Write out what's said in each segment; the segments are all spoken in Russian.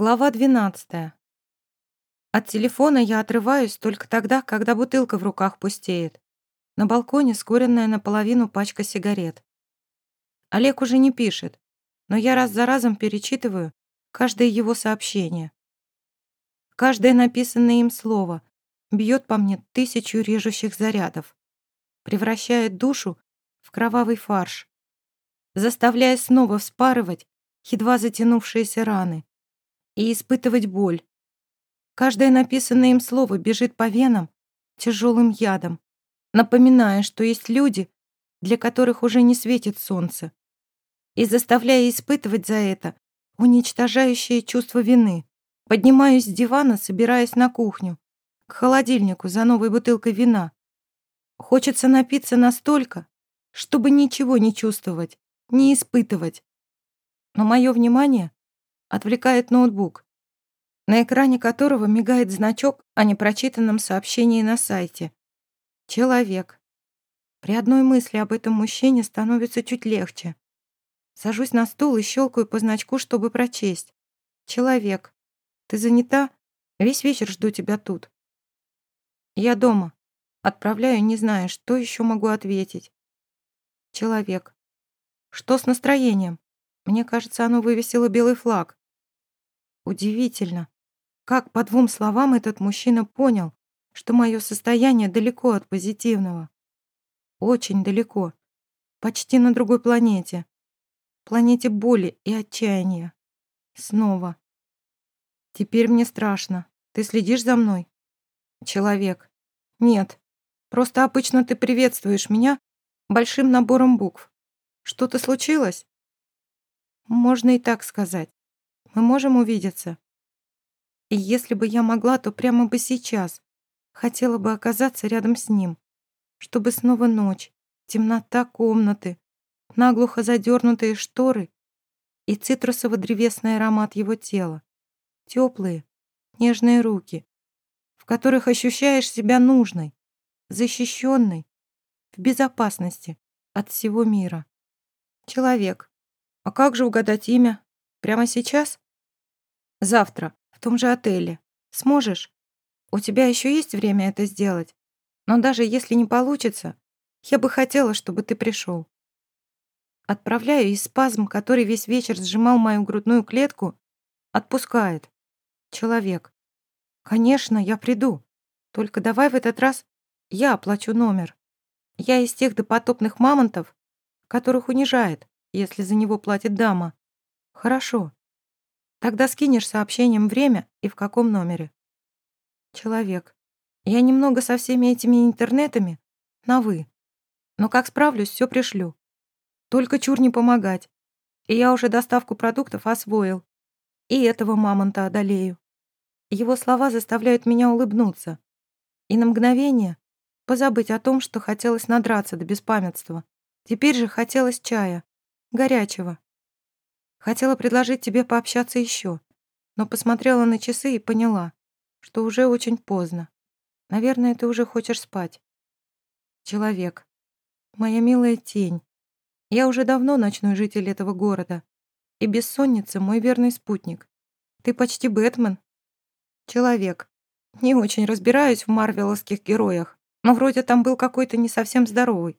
Глава 12. От телефона я отрываюсь только тогда, когда бутылка в руках пустеет. На балконе скуренная наполовину пачка сигарет. Олег уже не пишет, но я раз за разом перечитываю каждое его сообщение. Каждое написанное им слово бьет по мне тысячу режущих зарядов, превращает душу в кровавый фарш, заставляя снова вспарывать едва затянувшиеся раны и испытывать боль. Каждое написанное им слово бежит по венам тяжелым ядом, напоминая, что есть люди, для которых уже не светит солнце, и заставляя испытывать за это уничтожающее чувство вины. Поднимаюсь с дивана, собираясь на кухню, к холодильнику за новой бутылкой вина. Хочется напиться настолько, чтобы ничего не чувствовать, не испытывать. Но мое внимание отвлекает ноутбук, на экране которого мигает значок о непрочитанном сообщении на сайте. Человек. При одной мысли об этом мужчине становится чуть легче. Сажусь на стул и щелкаю по значку, чтобы прочесть. Человек. Ты занята? Весь вечер жду тебя тут. Я дома. Отправляю, не зная, что еще могу ответить. Человек. Что с настроением? Мне кажется, оно вывесило белый флаг. Удивительно, как по двум словам этот мужчина понял, что мое состояние далеко от позитивного. Очень далеко. Почти на другой планете. Планете боли и отчаяния. Снова. Теперь мне страшно. Ты следишь за мной? Человек. Нет. Просто обычно ты приветствуешь меня большим набором букв. Что-то случилось? Можно и так сказать. Мы можем увидеться? И если бы я могла, то прямо бы сейчас. Хотела бы оказаться рядом с ним. Чтобы снова ночь, темнота комнаты, наглухо задернутые шторы и цитрусово-древесный аромат его тела. Теплые, нежные руки, в которых ощущаешь себя нужной, защищенной, в безопасности от всего мира. Человек. А как же угадать имя? Прямо сейчас? Завтра, в том же отеле. Сможешь? У тебя еще есть время это сделать. Но даже если не получится, я бы хотела, чтобы ты пришел. Отправляю, и спазм, который весь вечер сжимал мою грудную клетку, отпускает. Человек. Конечно, я приду. Только давай в этот раз я оплачу номер. Я из тех допотопных мамонтов, которых унижает, если за него платит дама. Хорошо. Тогда скинешь сообщением время и в каком номере. Человек. Я немного со всеми этими интернетами на «вы». Но как справлюсь, все пришлю. Только чур не помогать. И я уже доставку продуктов освоил. И этого мамонта одолею. Его слова заставляют меня улыбнуться. И на мгновение позабыть о том, что хотелось надраться до беспамятства. Теперь же хотелось чая. Горячего. Хотела предложить тебе пообщаться еще, но посмотрела на часы и поняла, что уже очень поздно. Наверное, ты уже хочешь спать. Человек. Моя милая тень. Я уже давно ночной житель этого города. И бессонница — мой верный спутник. Ты почти Бэтмен. Человек. Не очень разбираюсь в марвеловских героях, но вроде там был какой-то не совсем здоровый.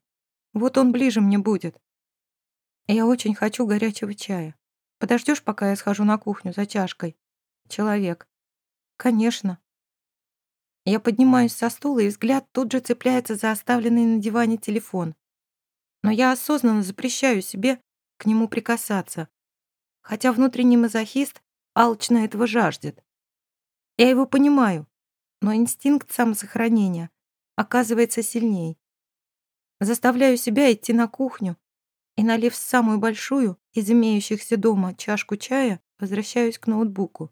Вот он ближе мне будет. Я очень хочу горячего чая. Подождешь, пока я схожу на кухню за чашкой? Человек. Конечно. Я поднимаюсь со стула, и взгляд тут же цепляется за оставленный на диване телефон. Но я осознанно запрещаю себе к нему прикасаться, хотя внутренний мазохист алчно этого жаждет. Я его понимаю, но инстинкт самосохранения оказывается сильней. Заставляю себя идти на кухню и, налив самую большую из имеющихся дома чашку чая, возвращаюсь к ноутбуку.